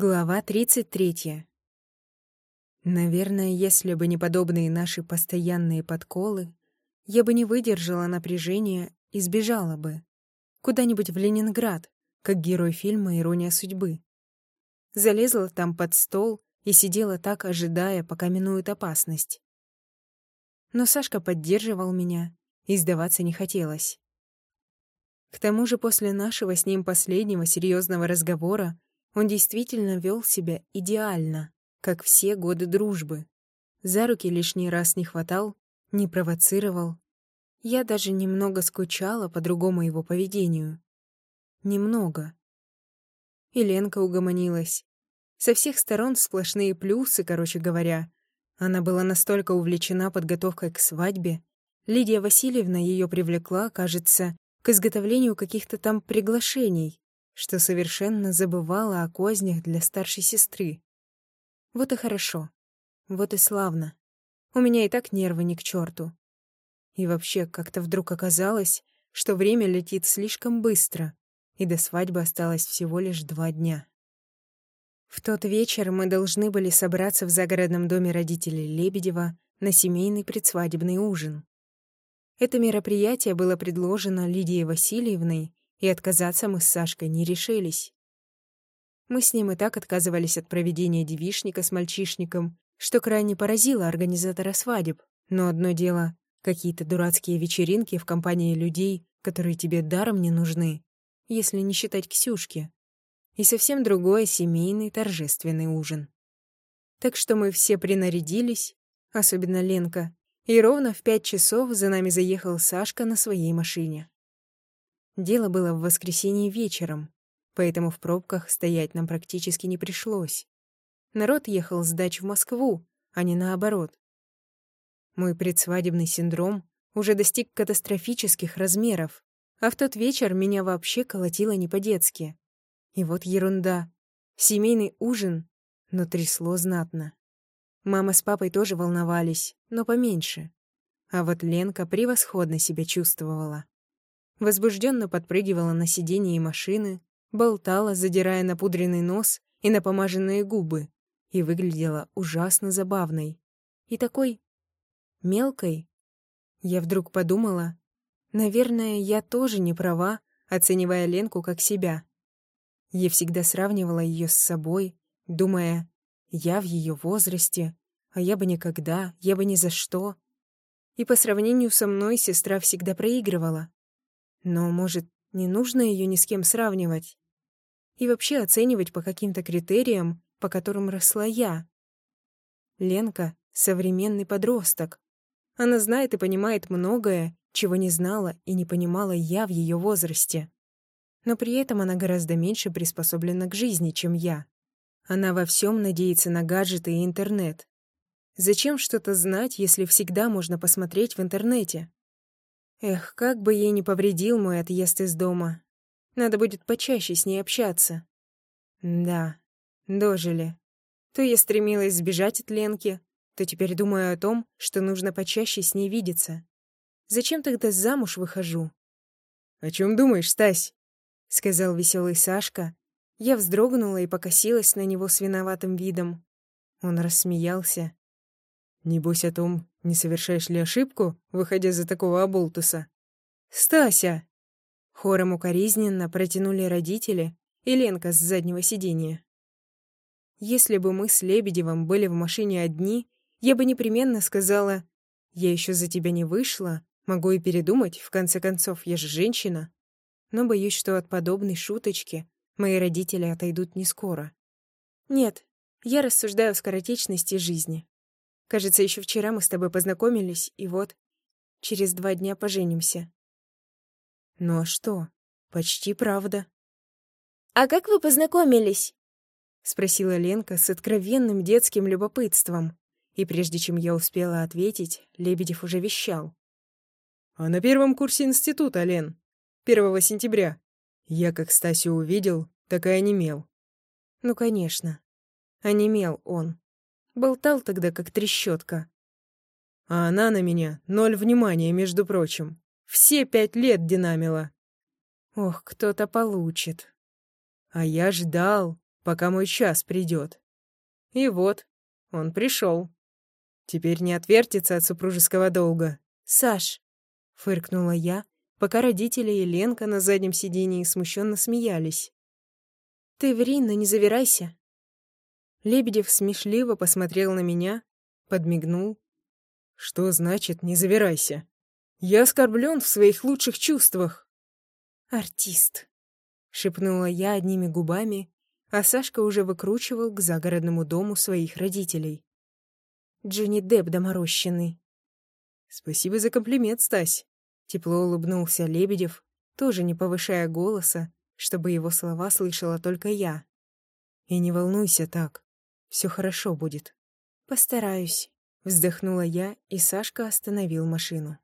Глава 33. Наверное, если бы не подобные наши постоянные подколы, я бы не выдержала напряжения и сбежала бы. Куда-нибудь в Ленинград, как герой фильма «Ирония судьбы». Залезла там под стол и сидела так, ожидая, пока минует опасность. Но Сашка поддерживал меня, и сдаваться не хотелось. К тому же после нашего с ним последнего серьезного разговора он действительно вел себя идеально, как все годы дружбы. За руки лишний раз не хватал, не провоцировал. Я даже немного скучала по другому его поведению. Немного. И Ленка угомонилась. Со всех сторон сплошные плюсы, короче говоря. Она была настолько увлечена подготовкой к свадьбе. Лидия Васильевна ее привлекла, кажется, к изготовлению каких-то там приглашений что совершенно забывала о кознях для старшей сестры. Вот и хорошо. Вот и славно. У меня и так нервы ни к черту. И вообще, как-то вдруг оказалось, что время летит слишком быстро, и до свадьбы осталось всего лишь два дня. В тот вечер мы должны были собраться в загородном доме родителей Лебедева на семейный предсвадебный ужин. Это мероприятие было предложено Лидией Васильевной и отказаться мы с Сашкой не решились. Мы с ним и так отказывались от проведения девишника с мальчишником, что крайне поразило организатора свадеб. Но одно дело — какие-то дурацкие вечеринки в компании людей, которые тебе даром не нужны, если не считать Ксюшки. И совсем другое — семейный торжественный ужин. Так что мы все принарядились, особенно Ленка, и ровно в пять часов за нами заехал Сашка на своей машине. Дело было в воскресенье вечером, поэтому в пробках стоять нам практически не пришлось. Народ ехал с дач в Москву, а не наоборот. Мой предсвадебный синдром уже достиг катастрофических размеров, а в тот вечер меня вообще колотило не по-детски. И вот ерунда. Семейный ужин, но трясло знатно. Мама с папой тоже волновались, но поменьше. А вот Ленка превосходно себя чувствовала возбужденно подпрыгивала на сиденье машины, болтала, задирая напудренный нос и напомаженные губы, и выглядела ужасно забавной. И такой мелкой. Я вдруг подумала, наверное, я тоже не права, оценивая Ленку как себя. Я всегда сравнивала ее с собой, думая, я в ее возрасте, а я бы никогда, я бы ни за что. И по сравнению со мной сестра всегда проигрывала. Но, может, не нужно ее ни с кем сравнивать? И вообще оценивать по каким-то критериям, по которым росла я. Ленка — современный подросток. Она знает и понимает многое, чего не знала и не понимала я в ее возрасте. Но при этом она гораздо меньше приспособлена к жизни, чем я. Она во всем надеется на гаджеты и интернет. Зачем что-то знать, если всегда можно посмотреть в интернете? Эх, как бы ей не повредил мой отъезд из дома. Надо будет почаще с ней общаться. Да, дожили. То я стремилась сбежать от Ленки, то теперь думаю о том, что нужно почаще с ней видеться. Зачем тогда замуж выхожу? «О чем думаешь, Стась?» — сказал веселый Сашка. Я вздрогнула и покосилась на него с виноватым видом. Он рассмеялся. «Небось о том, не совершаешь ли ошибку, выходя за такого оболтуса? «Стася!» Хором укоризненно протянули родители и Ленка с заднего сиденья. Если бы мы с Лебедевым были в машине одни, я бы непременно сказала, «Я еще за тебя не вышла, могу и передумать, в конце концов, я же женщина». Но боюсь, что от подобной шуточки мои родители отойдут не скоро. Нет, я рассуждаю о скоротечности жизни. Кажется, еще вчера мы с тобой познакомились, и вот, через два дня поженимся. Ну а что? Почти правда. «А как вы познакомились?» — спросила Ленка с откровенным детским любопытством. И прежде чем я успела ответить, Лебедев уже вещал. «А на первом курсе института, Лен. Первого сентября. Я как Стасю увидел, так и онемел». «Ну, конечно. Онемел он. Болтал тогда, как трещотка. А она на меня ноль внимания, между прочим. Все пять лет динамила. Ох, кто-то получит. А я ждал, пока мой час придет. И вот, он пришел. Теперь не отвертится от супружеского долга. Саш, фыркнула я, пока родители и Ленка на заднем сидении смущенно смеялись. Ты ври, но не завирайся. Лебедев смешливо посмотрел на меня, подмигнул. Что значит «не завирайся»? Я оскорблен в своих лучших чувствах. Артист, шепнула я одними губами, а Сашка уже выкручивал к загородному дому своих родителей. Джонни Депп доморощенный. Спасибо за комплимент, Стась. Тепло улыбнулся Лебедев, тоже не повышая голоса, чтобы его слова слышала только я. И не волнуйся так. Все хорошо будет. Постараюсь. Вздохнула я, и Сашка остановил машину.